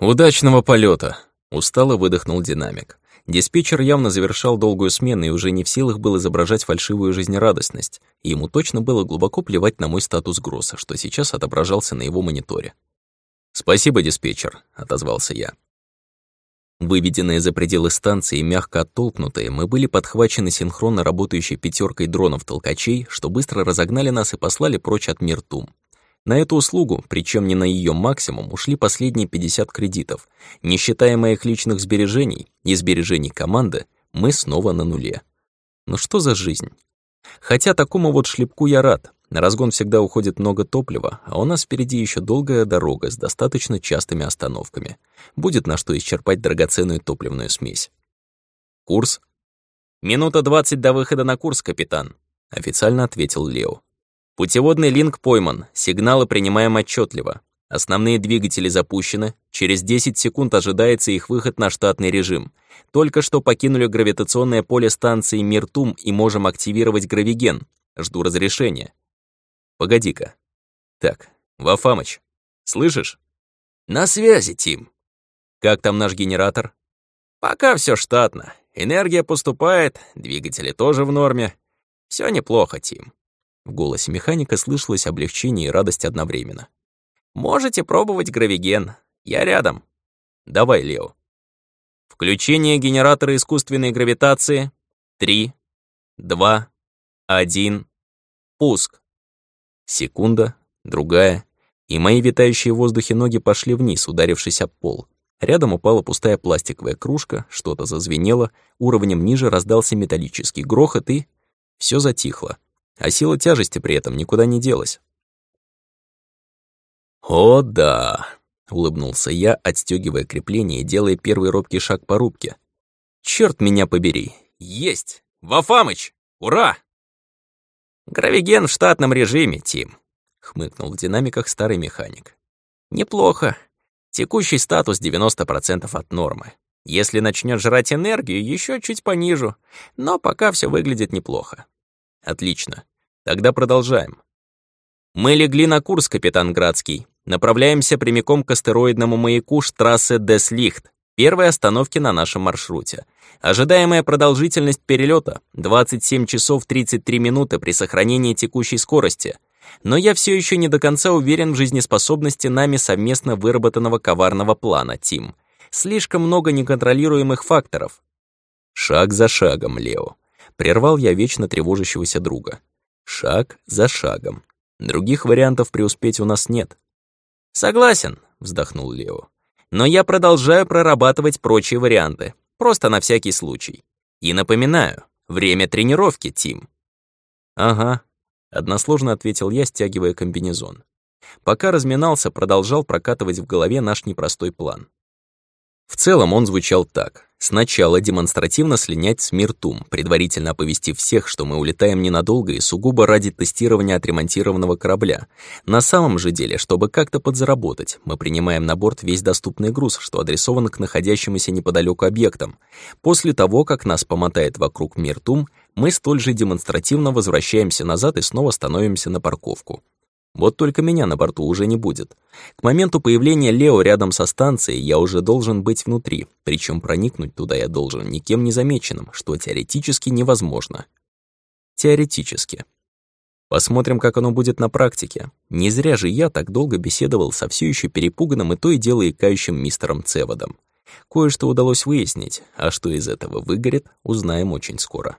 «Удачного полета! устало выдохнул динамик. Диспетчер явно завершал долгую смену и уже не в силах был изображать фальшивую жизнерадостность, и ему точно было глубоко плевать на мой статус Гросса, что сейчас отображался на его мониторе. «Спасибо, диспетчер», — отозвался я. Выведенные за пределы станции, мягко оттолкнутые, мы были подхвачены синхронно работающей пятеркой дронов-толкачей, что быстро разогнали нас и послали прочь от Миртум. На эту услугу, причем не на ее максимум, ушли последние 50 кредитов. Не считая моих личных сбережений и сбережений команды, мы снова на нуле. Ну что за жизнь? Хотя такому вот шлепку я рад. На разгон всегда уходит много топлива, а у нас впереди еще долгая дорога с достаточно частыми остановками. Будет на что исчерпать драгоценную топливную смесь. Курс? «Минута двадцать до выхода на курс, капитан», — официально ответил Лео. «Путеводный линк пойман, сигналы принимаем отчетливо. Основные двигатели запущены, через 10 секунд ожидается их выход на штатный режим. Только что покинули гравитационное поле станции Миртум и можем активировать гравиген. Жду разрешения. Погоди-ка. Так, Вафамыч, слышишь? На связи, Тим. Как там наш генератор? Пока все штатно. Энергия поступает, двигатели тоже в норме. Все неплохо, Тим. В голосе механика слышалось облегчение и радость одновременно. Можете пробовать гравиген. Я рядом. Давай, Лео. Включение генератора искусственной гравитации. Три, два, один. Пуск. Секунда, другая, и мои витающие в воздухе ноги пошли вниз, ударившись об пол. Рядом упала пустая пластиковая кружка, что-то зазвенело, уровнем ниже раздался металлический грохот и... все затихло. А сила тяжести при этом никуда не делась. «О, да!» — улыбнулся я, отстегивая крепление и делая первый робкий шаг по рубке. «Чёрт меня побери! Есть! Вафамыч! Ура!» «Гравиген в штатном режиме, Тим», — хмыкнул в динамиках старый механик. «Неплохо. Текущий статус 90% от нормы. Если начнет жрать энергию, еще чуть понижу. Но пока все выглядит неплохо». «Отлично. Тогда продолжаем». «Мы легли на курс, капитан Градский. Направляемся прямиком к астероидному маяку штрассе Деслихт, первой остановке на нашем маршруте. Ожидаемая продолжительность перелета — 27 часов 33 минуты при сохранении текущей скорости. Но я все еще не до конца уверен в жизнеспособности нами совместно выработанного коварного плана, Тим. Слишком много неконтролируемых факторов. Шаг за шагом, Лео. Прервал я вечно тревожащегося друга. Шаг за шагом. Других вариантов преуспеть у нас нет. «Согласен», — вздохнул Лео. «Но я продолжаю прорабатывать прочие варианты. Просто на всякий случай. И напоминаю, время тренировки, Тим». «Ага», — односложно ответил я, стягивая комбинезон. Пока разминался, продолжал прокатывать в голове наш непростой план. В целом он звучал так. Сначала демонстративно слинять с Миртум, предварительно оповестив всех, что мы улетаем ненадолго и сугубо ради тестирования отремонтированного корабля. На самом же деле, чтобы как-то подзаработать, мы принимаем на борт весь доступный груз, что адресован к находящимся неподалеку объектам. После того, как нас помотает вокруг Миртум, мы столь же демонстративно возвращаемся назад и снова становимся на парковку. Вот только меня на борту уже не будет. К моменту появления Лео рядом со станцией я уже должен быть внутри, причем проникнуть туда я должен никем не замеченным, что теоретически невозможно. Теоретически. Посмотрим, как оно будет на практике. Не зря же я так долго беседовал со все еще перепуганным и то и дело икающим мистером Цеводом. Кое-что удалось выяснить, а что из этого выгорит, узнаем очень скоро.